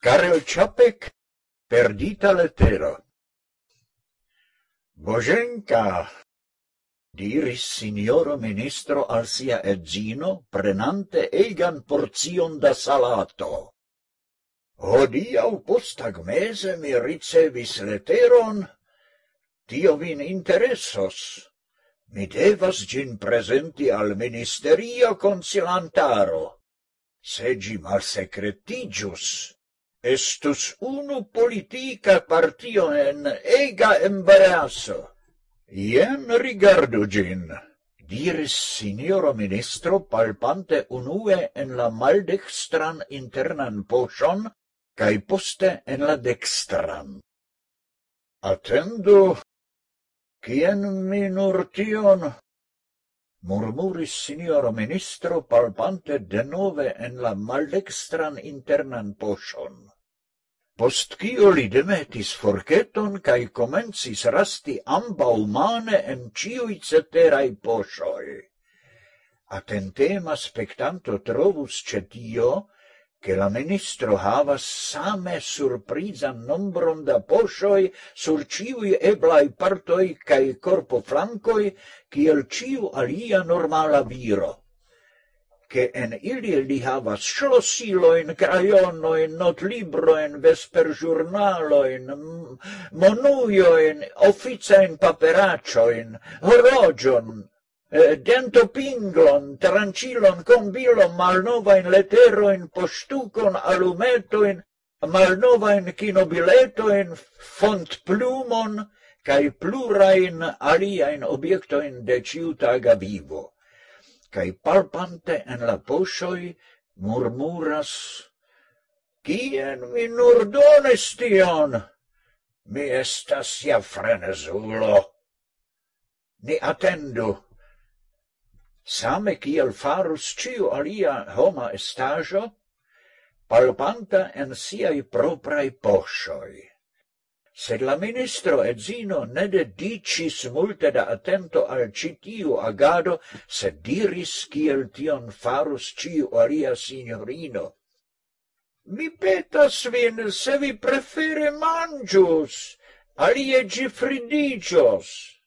Karel Čapek, perdita lettero. Boženka, diris signoro ministro al sia edzino, prenante egan porzion da salato. Hodiau postagmese mi ricevis leteron, tio vin interessos. Mi devas gin presenti al ministerio consilantaro, se gi mal secretigius estus unu politica partio en ega embaraso. Ien rigardu gin, diris signoro ministro palpante unue en la maldextran internan poŝon kaj poste en la dextran. Atendu, kien mi nur tion murmuris signoro ministro palpante de nove en la maldextran internan poŝon. Post kio li demetis forketon kaj komencis rasti ambaŭmane en ĉiuj ceteraj poŝoj. Atentema spektanto trovus ĉe tio, che la ministro havas same surprisa nombron da poshoi sur ciui eblai partoi cae corpo flancoi ciel ciu alia normala viro. Che en ili li havas schlossiloin, crayonoin, notlibroin, vesperjurnaloin, monuioin, officain paperacioin, horogion, eh, dentopinglon, trancilon, combilon, malnovain leteroin, postucon, alumeto in malnova in kinobileto in font plumon, kai plura in alia in obiecto in de ciutaga vivo. Kai palpante en la posoi murmuras, Cien mi nur dones tion? Mi estas ja frenesulo. Ni attendu same kiel farus ciu alia homa estajo, palpanta en siai proprai poshoi. Sed la ministro edzino ne dedicis multe da attento al citiu agado, sed diris kiel tion farus ciu alia signorino. Mi petas vin, se vi prefere mangius, alie gi fridigios.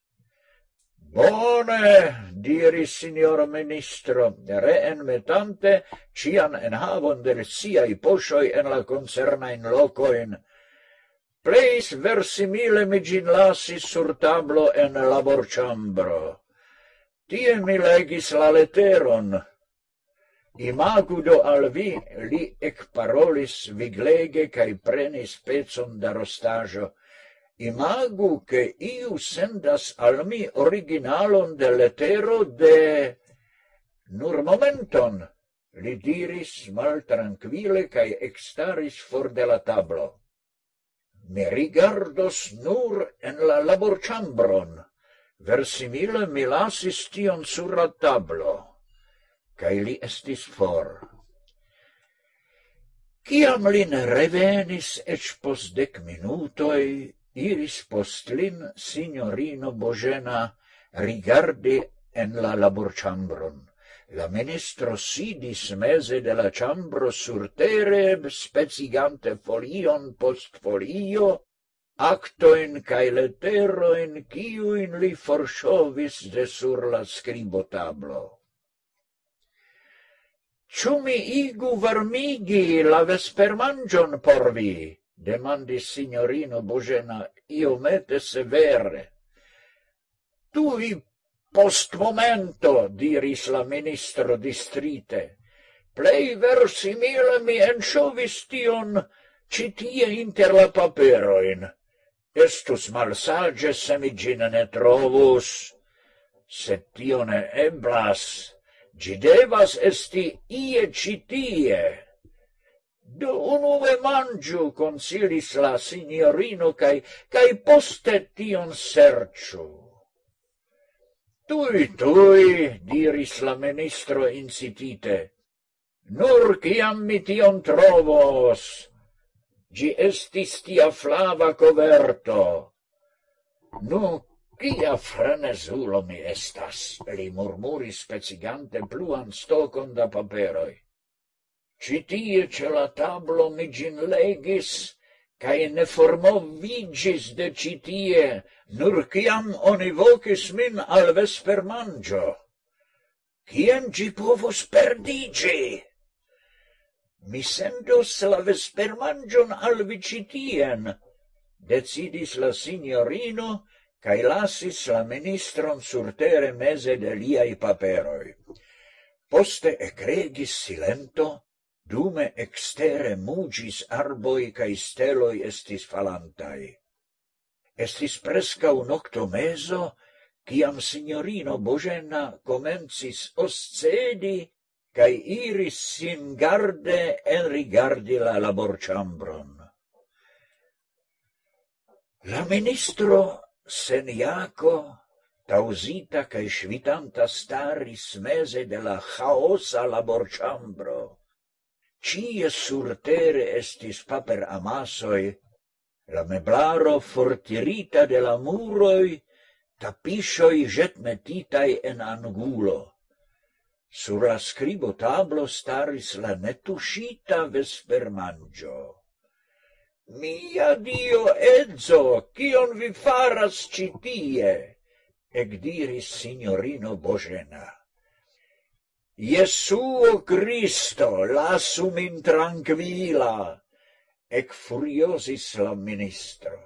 Bone, diris signor ministro, reenmetante cian en havon de siai poshoi en la concernajn locoin. Pleis versimile mi gin lasis sur tablo en laborĉambro. Tie mi legis la leteron. Imagu do al vi, li ekparolis viglege cae prenis pecon da rostaĵo imagu che iu sendas al mi originalon de letero de... Nur momenton, li diris mal tranquille cae extaris for de la tablo. Mi rigardos nur en la laborchambron, versimile mi lasis tion sur la tablo, cae li estis for. Ciam lin revenis ec pos dec minutoi, iris post lin signorino Bogena rigardi en la laborciambron. La ministro sidis mese de la ĉambro surtere, specigante folion post folio, actoin cae leteroin ciuin li forsovis de sur la scribotablo. Ciu mi igu varmigi la vespermangion por vi? demandis signorino Božena iomete severe. Tu vi post momento, diris la ministro distrite, plei versimile mi enšovis tion citie inter la paperoin. Estus malsage se mi gine ne trovus, Se tio ne eblas, gi devas esti ie citie. Do unue mangiu, consilis la signorino, cae, cae poste tion serciu. Tui, tui, diris la ministro incitite, nur ciam mi tion trovos. Gi estis tia flava coverto. Nu, Kia frenesulo mi estas, li murmuris pecigante pluan stocon da paperoi. Citie ce la tablo mi gin legis, cae ne formovigis de citie, nur ciam oni vocis min al vesper mangio. Ciem gi povos perdigi? Mi sendos la vesper mangion al vicitien, decidis la signorino, cae lasis la ministron surtere mese de liai paperoi. Poste ecregis silento, dume extere mugis arboi cae steloi estis falantai. Estis prescau nocto meso, ciam signorino Bogena comencis oscedi cae iris sin garde en rigardi la laborciambron. La ministro seniaco, tausita cae svitanta staris mese de la chaosa laborciambro, Cie surtere estis paper amasoi, la meblaro fortirita de la muroi, tapiscioi jetmetitai en angulo. Sur la scribo tablo staris la netuscita vespermangio. Mia Dio, edzo, cion vi faras citie? Ec diris signorino Bogena. Jesuo Christo, lasu min tranquila! Ec furiosis la ministro.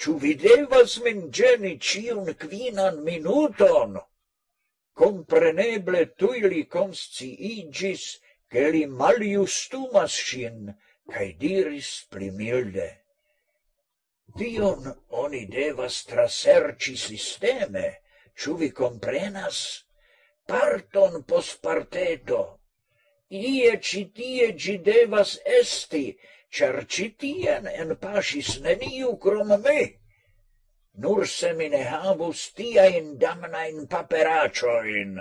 Ču videvas min geni cion quinan minuton? Compreneble tui li consciigis, che li maliustumas sin, cae diris pli milde. Tion oni devas traserci sisteme, ciu vi comprenas? parton pos parteto. Ie citie gi devas esti, char citien en pasis neniu crom me. Nur se mi ne havus damna in paperacioin.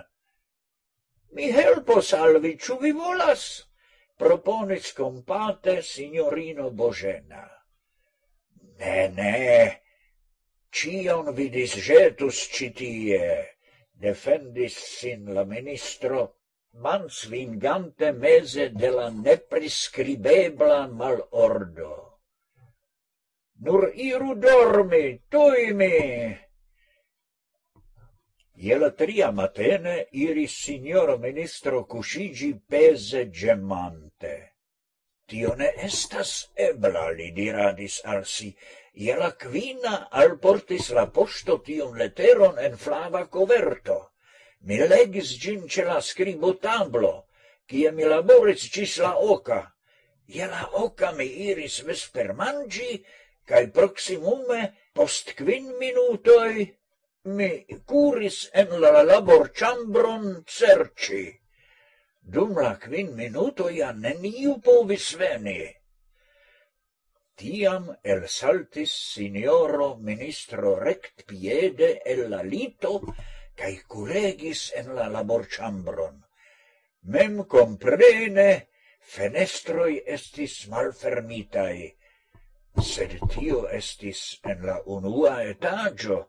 Mi helpos alvi, ciu vi volas? proponis compate signorino Bogena. Ne, ne, cion vi disgetus citie, defendis sin la ministro, manslingante mese de la nepriskribebla malordo. Nur iru dormi, tui mi! Je tria matene iris signoro ministro cuscigi pese gemante. Tio ne estas ebla, li diradis al si, Je la kvina alportis la posto tion leteron en flava coverto. Mi legis gin ce la skribotablo, kie mi laboris cis la oca. Je la oca mi iris vespermanĝi, cae proximume post quin minutoi mi curis en la laborĉambron cerci. Dum la quin minutoi a neniu povis veni. Tiam elsaltis signoro ministro rect piede el la lito cae curegis en la laborchambron. Mem comprene fenestroi estis malfermitai, sed tio estis en la unua etaggio,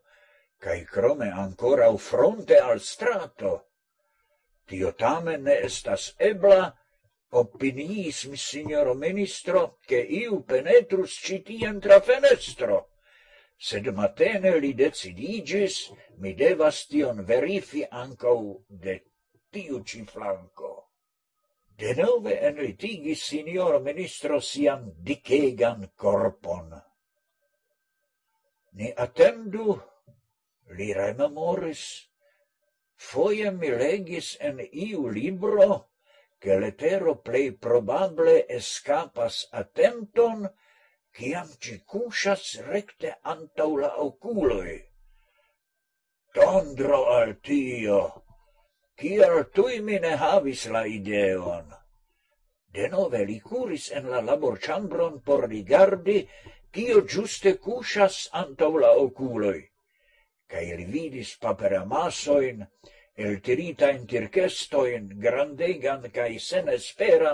cae crome ancora u fronte al strato. Tio tamen ne estas ebla, Opiniis, mi signoro ministro, che iu penetrus citien tra fenestro. Sed matene li decidigis, mi devas tion verifi ancau de tiu ci flanco. Denove enritigis signoro ministro sian dicegan corpon. Ni attendu, li rememoris, foie mi legis en iu libro, che letero plei probable escapas attenton ciam ci cusas recte antau la oculoi. Tondro al tio! Cial tui mi ne havis la ideon? Denove li curis en la laborchambron por rigardi cio giuste cusas antau la oculoi, cae li vidis paperamasoin, el tirita in eltiritain tirkestoin, grandegan cae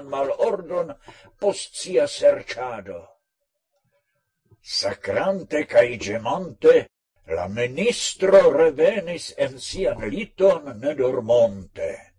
mal ordon post sia serciado. Sacrante cae gemante, la ministro revenis en sian liton nedormonte.